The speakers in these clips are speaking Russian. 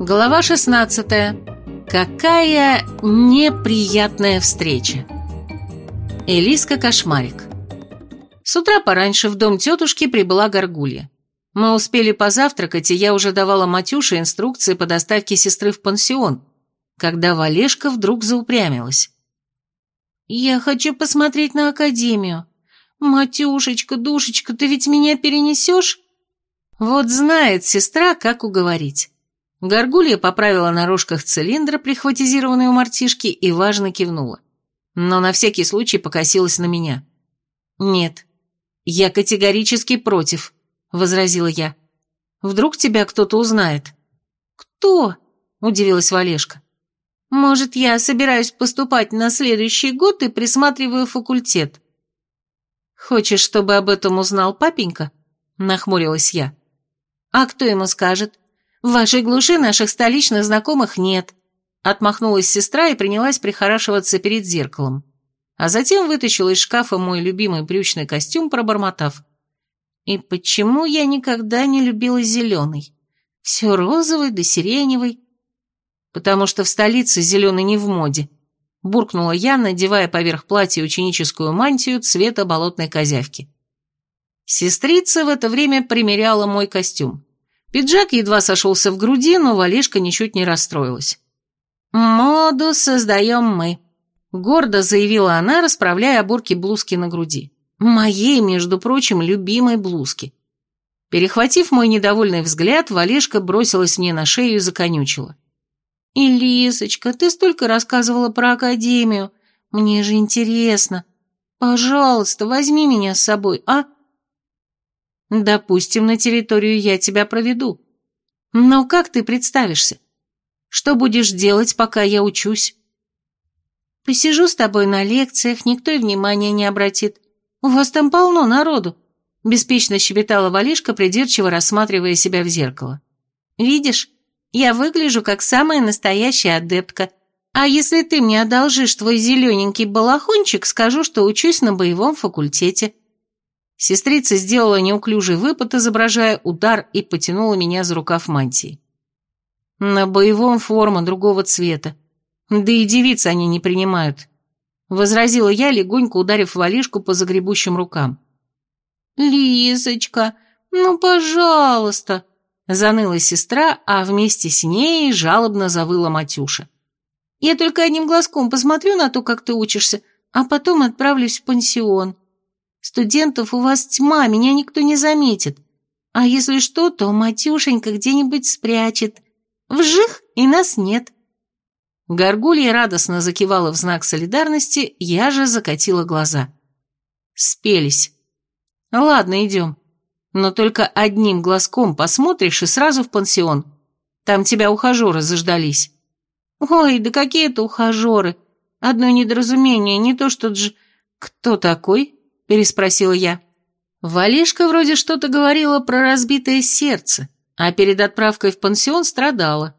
Глава 16. Какая неприятная встреча. Элиска Кошмарик. С утра пораньше в дом тетушки прибыла горгулья. Мы успели позавтракать, и я уже давала Матюше инструкции по доставке сестры в пансион, когда Валешка вдруг заупрямилась. «Я хочу посмотреть на Академию. Матюшечка, душечка, ты ведь меня перенесешь?» Вот знает сестра, как уговорить. Горгулья поправила на рожках цилиндра, прихватизированный у мартишки, и важно кивнула. Но на всякий случай покосилась на меня. «Нет, я категорически против», — возразила я. «Вдруг тебя кто-то узнает?» «Кто?» — удивилась Валешка. «Может, я собираюсь поступать на следующий год и присматриваю факультет?» «Хочешь, чтобы об этом узнал папенька?» — нахмурилась я. «А кто ему скажет? В вашей глуши наших столичных знакомых нет». Отмахнулась сестра и принялась прихорашиваться перед зеркалом. А затем вытащила из шкафа мой любимый брючный костюм, пробормотав. «И почему я никогда не любила зеленый? Все розовый да сиреневый». «Потому что в столице зеленый не в моде», — буркнула я, надевая поверх платья ученическую мантию цвета болотной козявки. Сестрица в это время примеряла мой костюм. Пиджак едва сошелся в груди, но Валишка ничуть не расстроилась. «Моду создаем мы», — гордо заявила она, расправляя оборки блузки на груди. «Моей, между прочим, любимой блузки». Перехватив мой недовольный взгляд, Валешка бросилась мне на шею и законючила. «Элисочка, ты столько рассказывала про Академию. Мне же интересно. Пожалуйста, возьми меня с собой, а?» Допустим, на территорию я тебя проведу. Но как ты представишься? Что будешь делать, пока я учусь? Посижу с тобой на лекциях, никто и внимания не обратит. У вас там полно народу. Беспечно щебетала Валишка, придирчиво рассматривая себя в зеркало. Видишь, я выгляжу как самая настоящая адептка. А если ты мне одолжишь твой зелененький балахончик, скажу, что учусь на боевом факультете. Сестрица сделала неуклюжий выпад, изображая удар, и потянула меня за рукав мантии. На боевом форма другого цвета. Да и девицы они не принимают. Возразила я, легонько ударив валишку по загребущим рукам. «Лизочка, ну, пожалуйста!» Заныла сестра, а вместе с ней жалобно завыла Матюша. «Я только одним глазком посмотрю на то, как ты учишься, а потом отправлюсь в пансион. Студентов у вас тьма, меня никто не заметит. А если что, то Матюшенька где-нибудь спрячет. Вжих, и нас нет». Горгулья радостно закивала в знак солидарности, я же закатила глаза. Спелись. Ладно, идем. Но только одним глазком посмотришь и сразу в пансион. Там тебя ухажеры заждались. Ой, да какие это ухажеры. Одно недоразумение, не то что дж... Кто такой? Переспросила я. Валишка вроде что-то говорила про разбитое сердце, а перед отправкой в пансион страдала.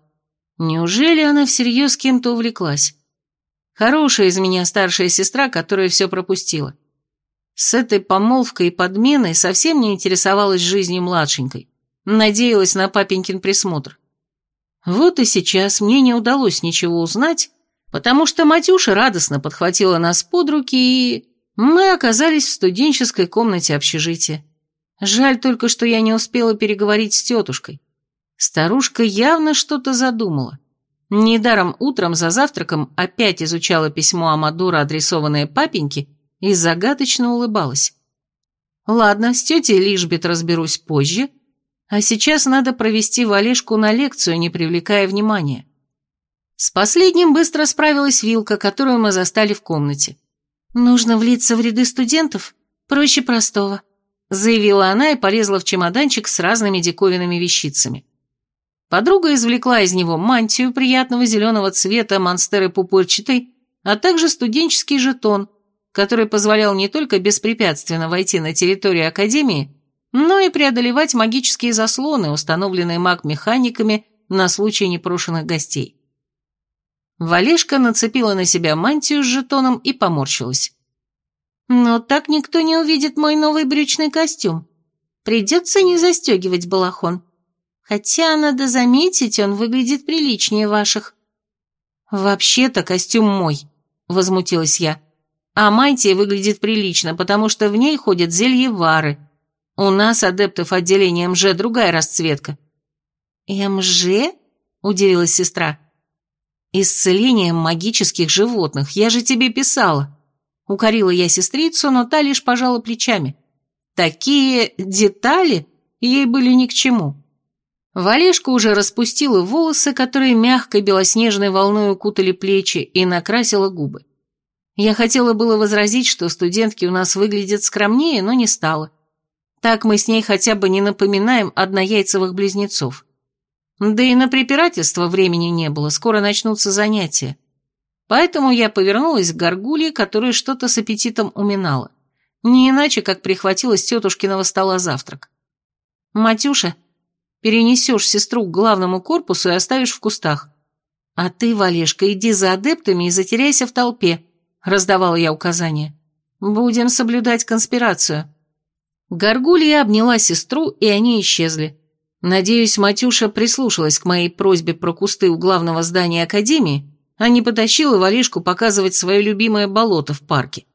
Неужели она всерьез кем-то увлеклась? Хорошая из меня старшая сестра, которая все пропустила. С этой помолвкой и подменой совсем не интересовалась жизнью младшенькой. Надеялась на папенькин присмотр. Вот и сейчас мне не удалось ничего узнать, потому что Матюша радостно подхватила нас под руки и... Мы оказались в студенческой комнате общежития. Жаль только, что я не успела переговорить с тетушкой. Старушка явно что-то задумала. Недаром утром за завтраком опять изучала письмо Амадора, адресованное папеньке, и загадочно улыбалась. Ладно, с тетей Лишбет разберусь позже, а сейчас надо провести Валешку на лекцию, не привлекая внимания. С последним быстро справилась Вилка, которую мы застали в комнате. «Нужно влиться в ряды студентов? Проще простого», заявила она и полезла в чемоданчик с разными диковинными вещицами. Подруга извлекла из него мантию приятного зеленого цвета монстеры пупырчатой, а также студенческий жетон, который позволял не только беспрепятственно войти на территорию Академии, но и преодолевать магические заслоны, установленные маг-механиками на случай непрошенных гостей. Валешка нацепила на себя мантию с жетоном и поморщилась. «Но так никто не увидит мой новый брючный костюм. Придется не застегивать балахон. Хотя, надо заметить, он выглядит приличнее ваших». «Вообще-то костюм мой», — возмутилась я. «А мантия выглядит прилично, потому что в ней ходят зельевары. У нас, адептов отделения МЖ, другая расцветка». «МЖ?» — удивилась сестра. «Исцелением магических животных, я же тебе писала». Укорила я сестрицу, но та лишь пожала плечами. Такие детали ей были ни к чему. Валешка уже распустила волосы, которые мягкой белоснежной волной укутали плечи, и накрасила губы. Я хотела было возразить, что студентки у нас выглядят скромнее, но не стала. Так мы с ней хотя бы не напоминаем однояйцевых близнецов. Да и на препирательство времени не было, скоро начнутся занятия. Поэтому я повернулась к горгулье, которая что-то с аппетитом уминала. Не иначе, как прихватила с тетушкиного стола завтрак. «Матюша, перенесешь сестру к главному корпусу и оставишь в кустах. А ты, Валешка, иди за адептами и затеряйся в толпе», — раздавала я указания. «Будем соблюдать конспирацию». Горгулья обняла сестру, и они исчезли. Надеюсь, Матюша прислушалась к моей просьбе про кусты у главного здания Академии, а не потащила Валишку показывать свое любимое болото в парке.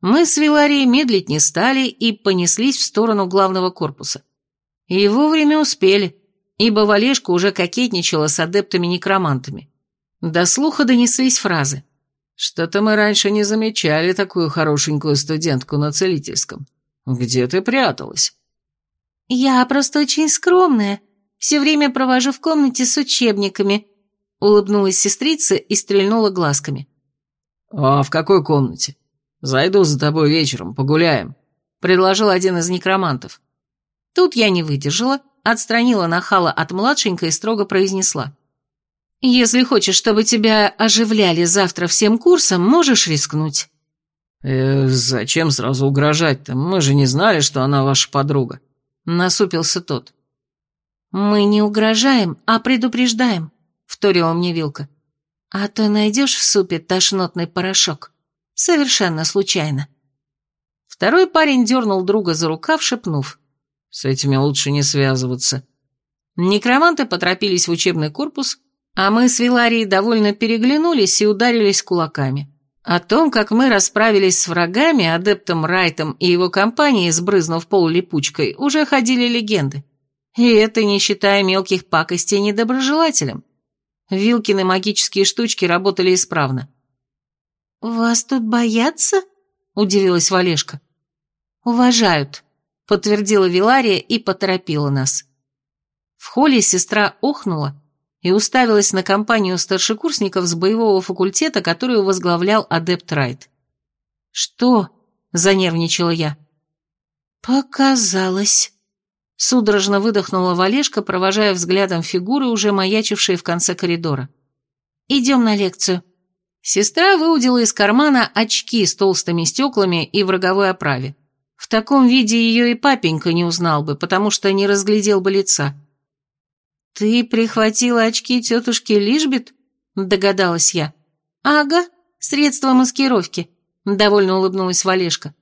Мы с Виларией медлить не стали и понеслись в сторону главного корпуса. И вовремя успели, ибо Валешка уже кокетничала с адептами-некромантами. До слуха донеслись фразы. «Что-то мы раньше не замечали такую хорошенькую студентку на целительском. Где ты пряталась?» «Я просто очень скромная. Все время провожу в комнате с учебниками», — улыбнулась сестрица и стрельнула глазками. «А в какой комнате? Зайду за тобой вечером, погуляем», — предложил один из некромантов. Тут я не выдержала, отстранила нахала от младшенькой и строго произнесла. «Если хочешь, чтобы тебя оживляли завтра всем курсом, можешь рискнуть». «Э, зачем сразу угрожать-то? Мы же не знали, что она ваша подруга». — насупился тот. «Мы не угрожаем, а предупреждаем», — вторила мне Вилка. «А то найдешь в супе тошнотный порошок. Совершенно случайно». Второй парень дернул друга за рукав, шепнув. «С этими лучше не связываться». Некроманты поторопились в учебный корпус, а мы с Виларией довольно переглянулись и ударились кулаками. О том, как мы расправились с врагами, адептом Райтом и его компанией, сбрызнув пол липучкой, уже ходили легенды. И это не считая мелких пакостей недоброжелателям. Вилкины магические штучки работали исправно. «Вас тут боятся?» – удивилась Валешка. «Уважают», – подтвердила Вилария и поторопила нас. В холле сестра охнула, и уставилась на компанию старшекурсников с боевого факультета, которую возглавлял адепт Райт. «Что?» – занервничала я. «Показалось», – судорожно выдохнула Валешка, провожая взглядом фигуры, уже маячившие в конце коридора. «Идем на лекцию». Сестра выудила из кармана очки с толстыми стеклами и в роговой оправе. В таком виде ее и папенька не узнал бы, потому что не разглядел бы лица. «Ты прихватила очки тетушки Лишбит?» – догадалась я. «Ага, средство маскировки», – довольно улыбнулась Валешка.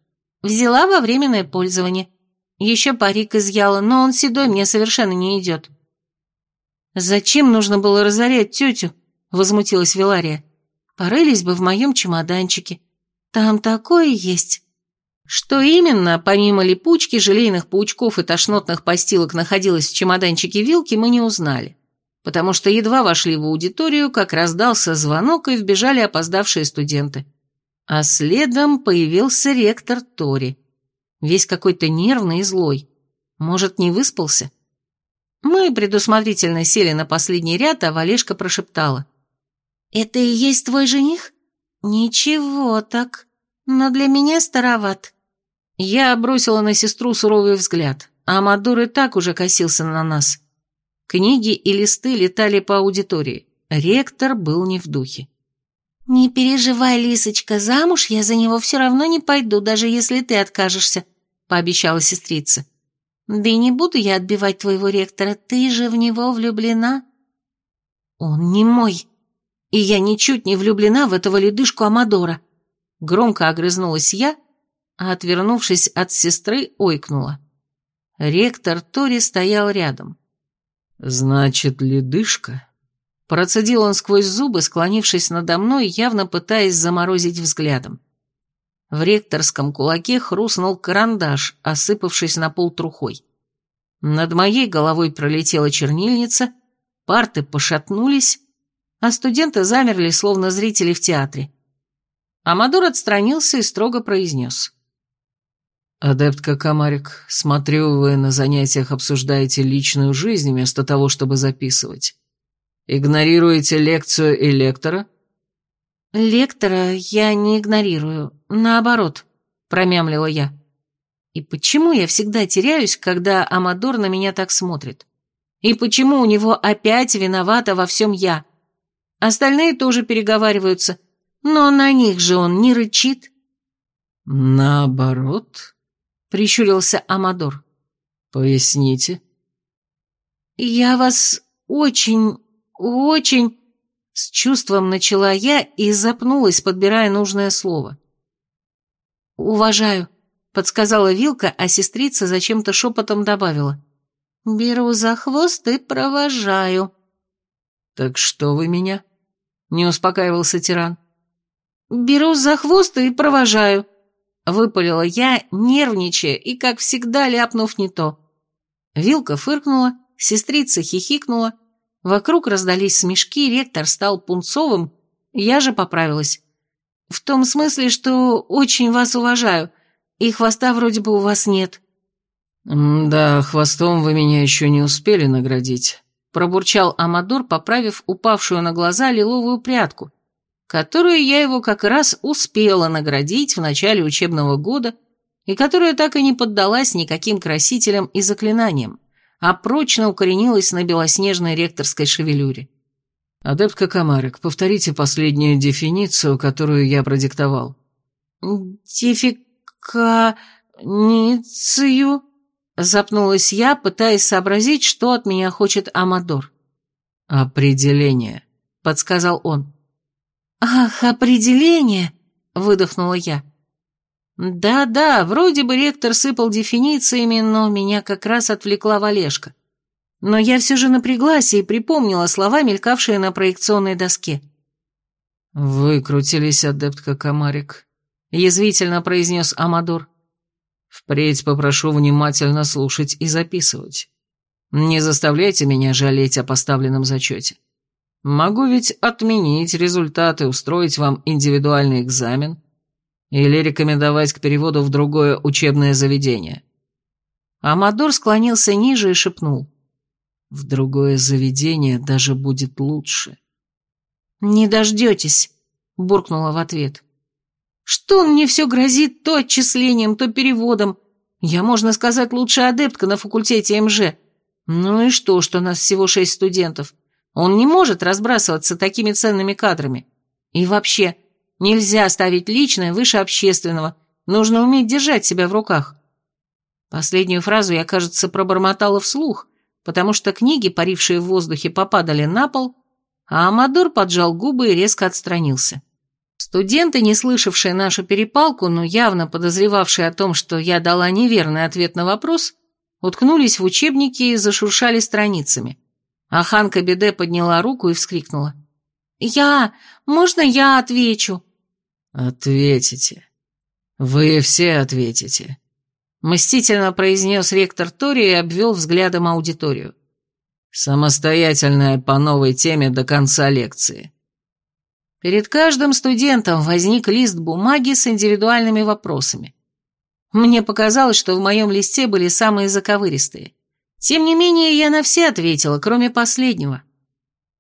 «Взяла во временное пользование. Еще парик изъяла, но он седой, мне совершенно не идет». «Зачем нужно было разорять тетю?» – возмутилась Вилария. «Порылись бы в моем чемоданчике. Там такое есть». Что именно, помимо липучки, желейных паучков и тошнотных постилок находилось в чемоданчике вилки, мы не узнали, потому что едва вошли в аудиторию, как раздался звонок и вбежали опоздавшие студенты. А следом появился ректор Тори, весь какой-то нервный и злой. Может, не выспался? Мы предусмотрительно сели на последний ряд, а Валешка прошептала. «Это и есть твой жених? Ничего так, но для меня староват». Я бросила на сестру суровый взгляд, а Амадор и так уже косился на нас. Книги и листы летали по аудитории. Ректор был не в духе. «Не переживай, Лисочка, замуж я за него все равно не пойду, даже если ты откажешься», — пообещала сестрица. «Да и не буду я отбивать твоего ректора, ты же в него влюблена». «Он не мой, и я ничуть не влюблена в этого ледышку Амадора», — громко огрызнулась я, — а, отвернувшись от сестры, ойкнула. Ректор Тори стоял рядом. «Значит, ледышка?» Процедил он сквозь зубы, склонившись надо мной, явно пытаясь заморозить взглядом. В ректорском кулаке хрустнул карандаш, осыпавшись на пол трухой. Над моей головой пролетела чернильница, парты пошатнулись, а студенты замерли, словно зрители в театре. Амадор отстранился и строго произнес. «Адептка Камарик, смотрю, вы на занятиях обсуждаете личную жизнь вместо того, чтобы записывать. Игнорируете лекцию и лектора?» «Лектора я не игнорирую, наоборот», — промямлила я. «И почему я всегда теряюсь, когда Амадор на меня так смотрит? И почему у него опять виновата во всем я? Остальные тоже переговариваются, но на них же он не рычит». «Наоборот», — прищурился Амадор. «Поясните». «Я вас очень, очень...» С чувством начала я и запнулась, подбирая нужное слово. «Уважаю», — подсказала Вилка, а сестрица зачем-то шепотом добавила. «Беру за хвост и провожаю». «Так что вы меня?» — не успокаивался тиран. «Беру за хвост и провожаю», — выпалила я, нервничая и, как всегда, ляпнув не то. Вилка фыркнула, сестрица хихикнула, Вокруг раздались смешки, ректор стал пунцовым, я же поправилась. В том смысле, что очень вас уважаю, и хвоста вроде бы у вас нет. «Да, хвостом вы меня еще не успели наградить», — пробурчал Амадор, поправив упавшую на глаза лиловую прядку, которую я его как раз успела наградить в начале учебного года и которая так и не поддалась никаким красителям и заклинаниям а прочно укоренилась на белоснежной ректорской шевелюре. «Адептка Камарик, повторите последнюю дефиницию, которую я продиктовал». «Дефиканицию?» — запнулась я, пытаясь сообразить, что от меня хочет Амадор. «Определение», — подсказал он. «Ах, определение!» — выдохнула я. Да-да, вроде бы ректор сыпал дефинициями, но меня как раз отвлекла Валешка. Но я все же напряглась и припомнила слова, мелькавшие на проекционной доске. «Выкрутились, адептка Камарик», — язвительно произнес Амадор. «Впредь попрошу внимательно слушать и записывать. Не заставляйте меня жалеть о поставленном зачете. Могу ведь отменить результаты, устроить вам индивидуальный экзамен» Или рекомендовать к переводу в другое учебное заведение?» Амадор склонился ниже и шепнул. «В другое заведение даже будет лучше». «Не дождетесь», — буркнула в ответ. «Что мне все грозит то отчислением, то переводом? Я, можно сказать, лучшая адептка на факультете МЖ. Ну и что, что нас всего шесть студентов? Он не может разбрасываться такими ценными кадрами. И вообще, Нельзя ставить личное выше общественного. Нужно уметь держать себя в руках. Последнюю фразу я, кажется, пробормотала вслух, потому что книги, парившие в воздухе, попадали на пол, а Амадор поджал губы и резко отстранился. Студенты, не слышавшие нашу перепалку, но явно подозревавшие о том, что я дала неверный ответ на вопрос, уткнулись в учебники и зашуршали страницами. А Ханка Беде подняла руку и вскрикнула. «Я... Можно я отвечу?» «Ответите. Вы все ответите», — мстительно произнес ректор Тори и обвел взглядом аудиторию. «Самостоятельная по новой теме до конца лекции». Перед каждым студентом возник лист бумаги с индивидуальными вопросами. Мне показалось, что в моем листе были самые заковыристые. Тем не менее, я на все ответила, кроме последнего.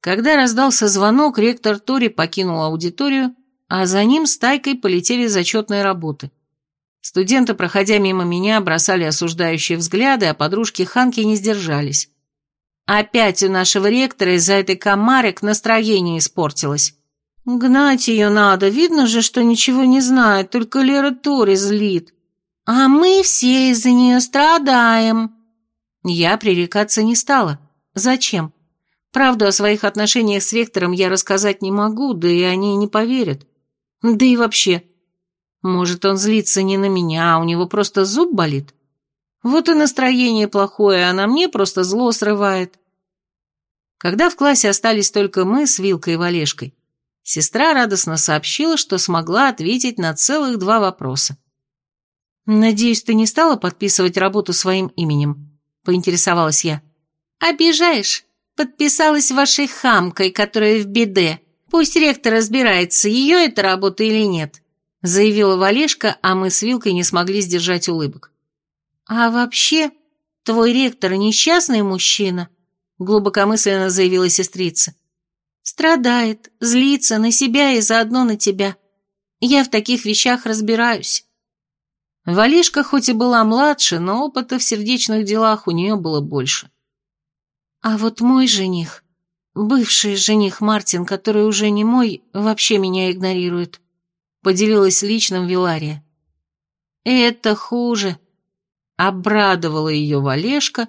Когда раздался звонок, ректор Тори покинул аудиторию, а за ним стайкой полетели зачетные работы. Студенты, проходя мимо меня, бросали осуждающие взгляды, а подружки Ханки не сдержались. Опять у нашего ректора из-за этой комарик настроение испортилось. Гнать ее надо, видно же, что ничего не знает, только Лера Тори злит. А мы все из-за нее страдаем. Я пререкаться не стала. Зачем? Правду о своих отношениях с ректором я рассказать не могу, да и они не поверят. Да и вообще, может, он злится не на меня, а у него просто зуб болит? Вот и настроение плохое, а на мне просто зло срывает. Когда в классе остались только мы с Вилкой и Валешкой, сестра радостно сообщила, что смогла ответить на целых два вопроса. «Надеюсь, ты не стала подписывать работу своим именем?» – поинтересовалась я. «Обижаешь? Подписалась вашей хамкой, которая в беде. Пусть ректор разбирается, ее это работа или нет», – заявила Валешка, а мы с Вилкой не смогли сдержать улыбок. «А вообще, твой ректор несчастный мужчина», – глубокомысленно заявила сестрица. «Страдает, злится на себя и заодно на тебя. Я в таких вещах разбираюсь». Валишка хоть и была младше, но опыта в сердечных делах у нее было больше. А вот мой жених, бывший жених Мартин, который уже не мой, вообще меня игнорирует, поделилась личным Вилария. Это хуже. Обрадовала ее Валешка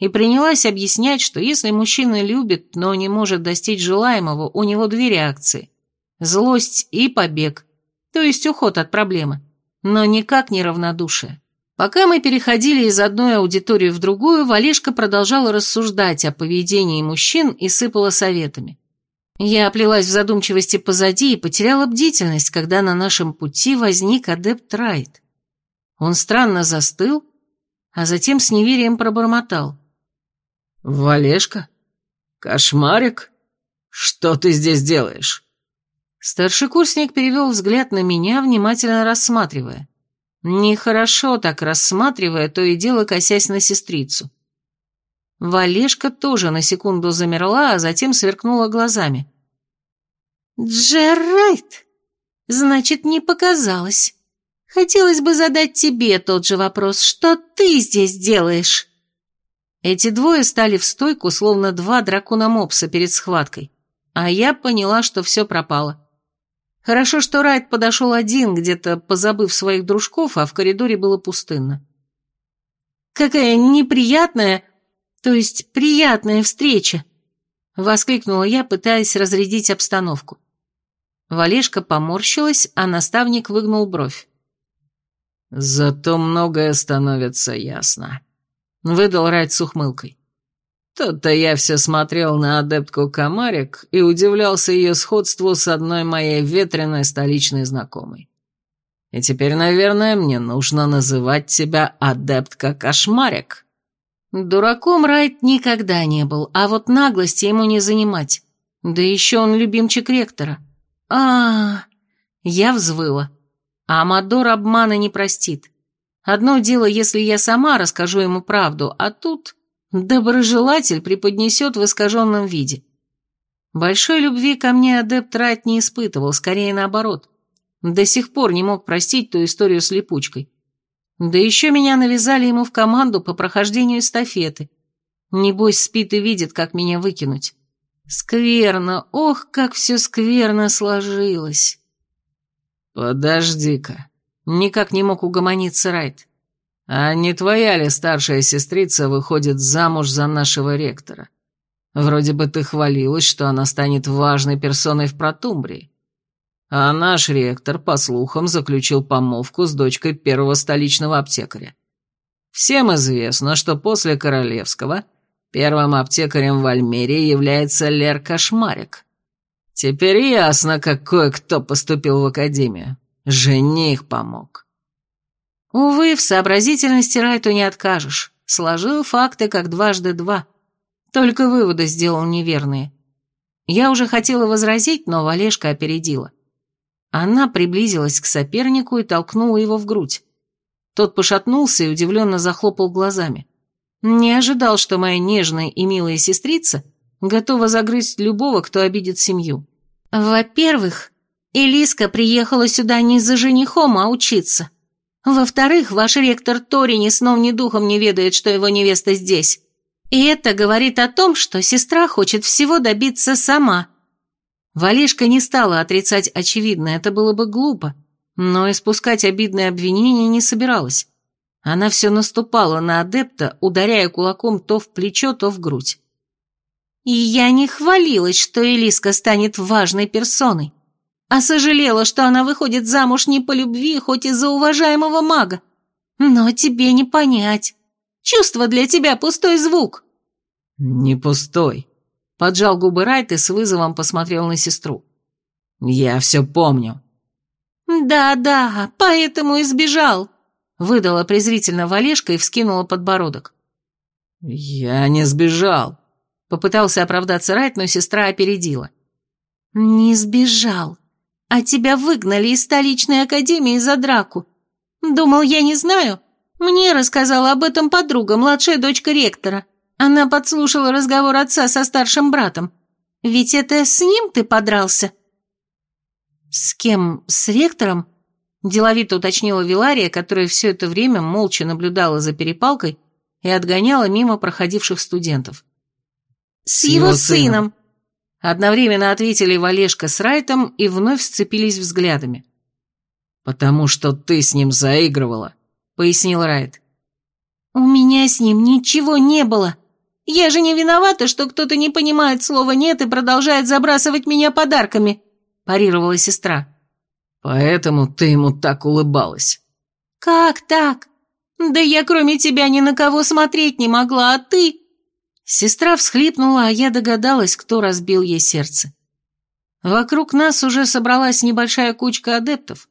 и принялась объяснять, что если мужчина любит, но не может достичь желаемого, у него две реакции. Злость и побег, то есть уход от проблемы но никак не равнодушие. Пока мы переходили из одной аудитории в другую, Валешка продолжала рассуждать о поведении мужчин и сыпала советами. Я оплелась в задумчивости позади и потеряла бдительность, когда на нашем пути возник адепт Райт. Он странно застыл, а затем с неверием пробормотал. «Валешка? Кошмарик? Что ты здесь делаешь?» Старшекурсник перевел взгляд на меня, внимательно рассматривая. Нехорошо так рассматривая, то и дело косясь на сестрицу. Валешка тоже на секунду замерла, а затем сверкнула глазами. «Джерайт! Значит, не показалось. Хотелось бы задать тебе тот же вопрос, что ты здесь делаешь?» Эти двое стали в стойку, словно два дракона-мопса перед схваткой, а я поняла, что все пропало. Хорошо, что Райт подошел один, где-то позабыв своих дружков, а в коридоре было пустынно. «Какая неприятная, то есть приятная встреча!» — воскликнула я, пытаясь разрядить обстановку. Валешка поморщилась, а наставник выгнул бровь. «Зато многое становится ясно», — выдал Райт с ухмылкой. Тут-то я все смотрел на адептку Камарик и удивлялся ее сходству с одной моей ветреной столичной знакомой. И теперь, наверное, мне нужно называть тебя адептка Кошмарик. Дураком Райт никогда не был, а вот наглости ему не занимать. Да еще он любимчик ректора. а, -а, -а Я взвыла. А Амадор обмана не простит. Одно дело, если я сама расскажу ему правду, а тут... Доброжелатель преподнесет в искаженном виде. Большой любви ко мне адепт Райт не испытывал, скорее наоборот. До сих пор не мог простить ту историю с липучкой. Да еще меня навязали ему в команду по прохождению эстафеты. Небось, спит и видит, как меня выкинуть. Скверно, ох, как все скверно сложилось. Подожди-ка. Никак не мог угомониться Райт. А не твоя ли старшая сестрица выходит замуж за нашего ректора? Вроде бы ты хвалилась, что она станет важной персоной в Протумбрии. А наш ректор, по слухам, заключил помолвку с дочкой первого столичного аптекаря. Всем известно, что после Королевского первым аптекарем в Альмерии является Лер Кошмарик. Теперь ясно, как кое-кто поступил в академию. Жених помог. Увы, в сообразительности Райту не откажешь. Сложил факты как дважды два. Только выводы сделал неверные. Я уже хотела возразить, но Валешка опередила. Она приблизилась к сопернику и толкнула его в грудь. Тот пошатнулся и удивленно захлопал глазами. Не ожидал, что моя нежная и милая сестрица готова загрызть любого, кто обидит семью. Во-первых, Элиска приехала сюда не за женихом, а учиться. Во-вторых, ваш ректор Тори ни сном, ни духом не ведает, что его невеста здесь. И это говорит о том, что сестра хочет всего добиться сама. Валишка не стала отрицать очевидное, это было бы глупо, но испускать обидные обвинения не собиралась. Она все наступала на адепта, ударяя кулаком то в плечо, то в грудь. И я не хвалилась, что Элиска станет важной персоной а сожалела, что она выходит замуж не по любви, хоть и за уважаемого мага. Но тебе не понять. Чувство для тебя пустой звук. Не пустой. — поджал губы Райт и с вызовом посмотрел на сестру. «Я все помню». «Да-да, поэтому и сбежал», — выдала презрительно Валешка и вскинула подбородок. «Я не сбежал», — попытался оправдаться Райт, но сестра опередила. «Не сбежал, а тебя выгнали из столичной академии за драку. Думал, я не знаю? Мне рассказала об этом подруга, младшая дочка ректора. Она подслушала разговор отца со старшим братом. Ведь это с ним ты подрался?» «С кем? С ректором?» Деловито уточнила Вилария, которая все это время молча наблюдала за перепалкой и отгоняла мимо проходивших студентов. «С, с его, его сыном. Сыном!» Одновременно ответили Валешка с Райтом и вновь сцепились взглядами. «Потому что ты с ним заигрывала», — пояснил Райт. «У меня с ним ничего не было. Я же не виновата, что кто-то не понимает слова «нет» и продолжает забрасывать меня подарками», — парировала сестра. «Поэтому ты ему так улыбалась». «Как так? Да я кроме тебя ни на кого смотреть не могла, а ты...» Сестра всхлипнула, а я догадалась, кто разбил ей сердце. Вокруг нас уже собралась небольшая кучка адептов,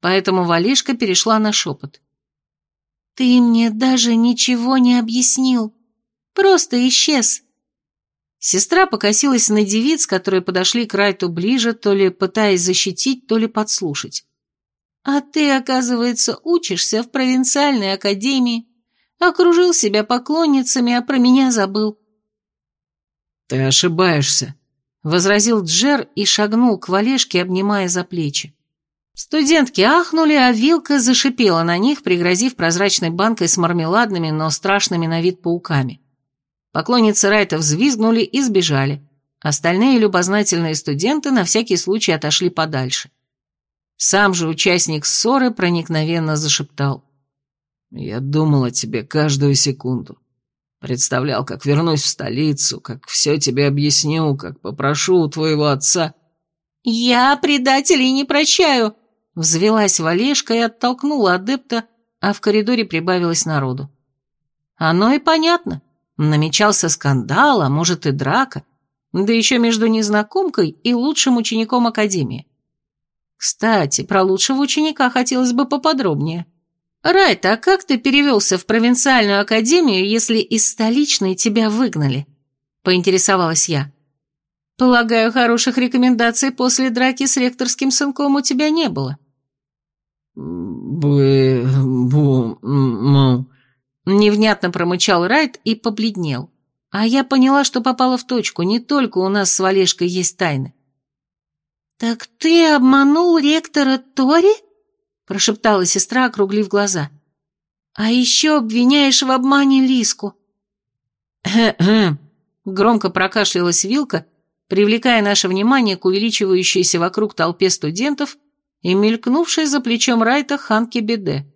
поэтому Валишка перешла на шепот. «Ты мне даже ничего не объяснил. Просто исчез». Сестра покосилась на девиц, которые подошли к Райту ближе, то ли пытаясь защитить, то ли подслушать. «А ты, оказывается, учишься в провинциальной академии, окружил себя поклонницами, а про меня забыл». «Ты ошибаешься», — возразил Джер и шагнул к Валешке, обнимая за плечи. Студентки ахнули, а вилка зашипела на них, пригрозив прозрачной банкой с мармеладными, но страшными на вид пауками. Поклонницы Райта взвизгнули и сбежали. Остальные любознательные студенты на всякий случай отошли подальше. Сам же участник ссоры проникновенно зашептал. «Я думал о тебе каждую секунду. Представлял, как вернусь в столицу, как все тебе объясню, как попрошу у твоего отца...» «Я предателей не прощаю!» Взвелась Валешка и оттолкнула адепта, а в коридоре прибавилось народу. Оно и понятно. Намечался скандал, а может и драка, да еще между незнакомкой и лучшим учеником Академии. Кстати, про лучшего ученика хотелось бы поподробнее. Райт, а как ты перевелся в провинциальную академию, если из столичной тебя выгнали? Поинтересовалась я. Полагаю, хороших рекомендаций после драки с ректорским сынком у тебя не было. Бы... бу... му... Невнятно промычал Райт и побледнел. А я поняла, что попала в точку, не только у нас с Валешкой есть тайны. «Так ты обманул ректора Тори?» – прошептала сестра, округлив глаза. «А еще обвиняешь в обмане Лиску». Громко прокашлялась Вилка, привлекая наше внимание к увеличивающейся вокруг толпе студентов и мелькнувшей за плечом Райта Ханке Беде.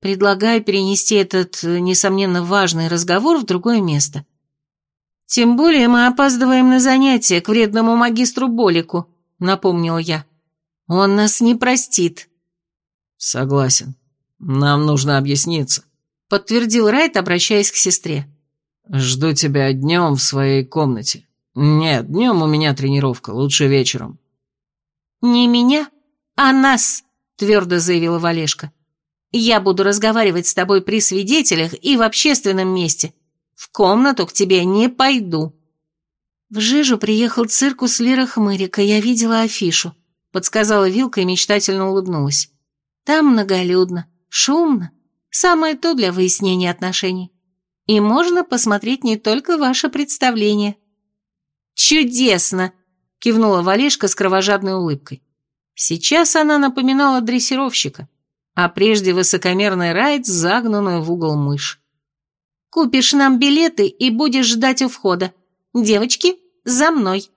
Предлагаю перенести этот, несомненно, важный разговор в другое место. Тем более мы опаздываем на занятия к вредному магистру Болику, напомнила я. Он нас не простит. Согласен. Нам нужно объясниться, подтвердил Райт, обращаясь к сестре. Жду тебя днем в своей комнате. Нет, днем у меня тренировка, лучше вечером. Не меня, а нас, твердо заявила Валешка. Я буду разговаривать с тобой при свидетелях и в общественном месте. В комнату к тебе не пойду». «В Жижу приехал циркус Лира Хмырика, я видела афишу», — подсказала Вилка и мечтательно улыбнулась. «Там многолюдно, шумно, самое то для выяснения отношений. И можно посмотреть не только ваше представление». «Чудесно!» — кивнула Валешка с кровожадной улыбкой. Сейчас она напоминала дрессировщика а прежде высокомерный Райт, загнанную в угол мышь. «Купишь нам билеты и будешь ждать у входа. Девочки, за мной!»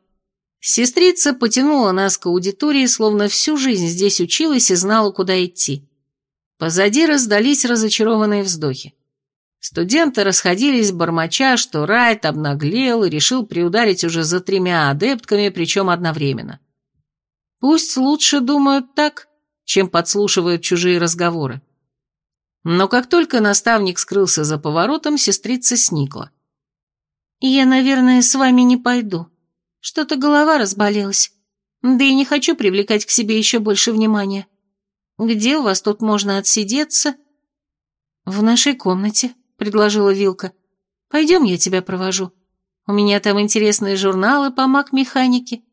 Сестрица потянула нас к аудитории, словно всю жизнь здесь училась и знала, куда идти. Позади раздались разочарованные вздохи. Студенты расходились бормоча, что Райт обнаглел и решил приударить уже за тремя адептками, причем одновременно. Пусть лучше думают так, чем подслушивают чужие разговоры. Но как только наставник скрылся за поворотом, сестрица сникла. «Я, наверное, с вами не пойду. Что-то голова разболелась. Да и не хочу привлекать к себе еще больше внимания. Где у вас тут можно отсидеться?» «В нашей комнате», — предложила Вилка. «Пойдем, я тебя провожу. У меня там интересные журналы по маг-механике.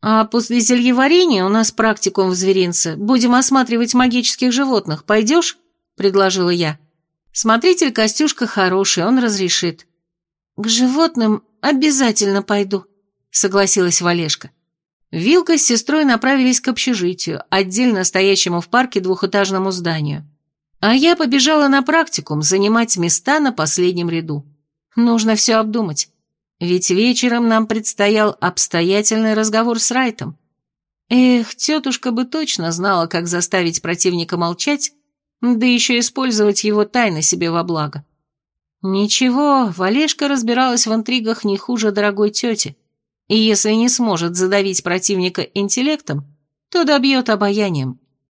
А после зельеварения у нас практикум в зверинце. Будем осматривать магических животных. Пойдешь?» — предложила я. «Смотритель Костюшка хороший, он разрешит». «К животным обязательно пойду», — согласилась Валешка. Вилка с сестрой направились к общежитию, отдельно стоящему в парке двухэтажному зданию. А я побежала на практикум занимать места на последнем ряду. Нужно все обдумать. Ведь вечером нам предстоял обстоятельный разговор с Райтом. Эх, тетушка бы точно знала, как заставить противника молчать, да еще использовать его тайны себе во благо. Ничего, Валешка разбиралась в интригах не хуже дорогой тети, и если не сможет задавить противника интеллектом, то добьет обаянием.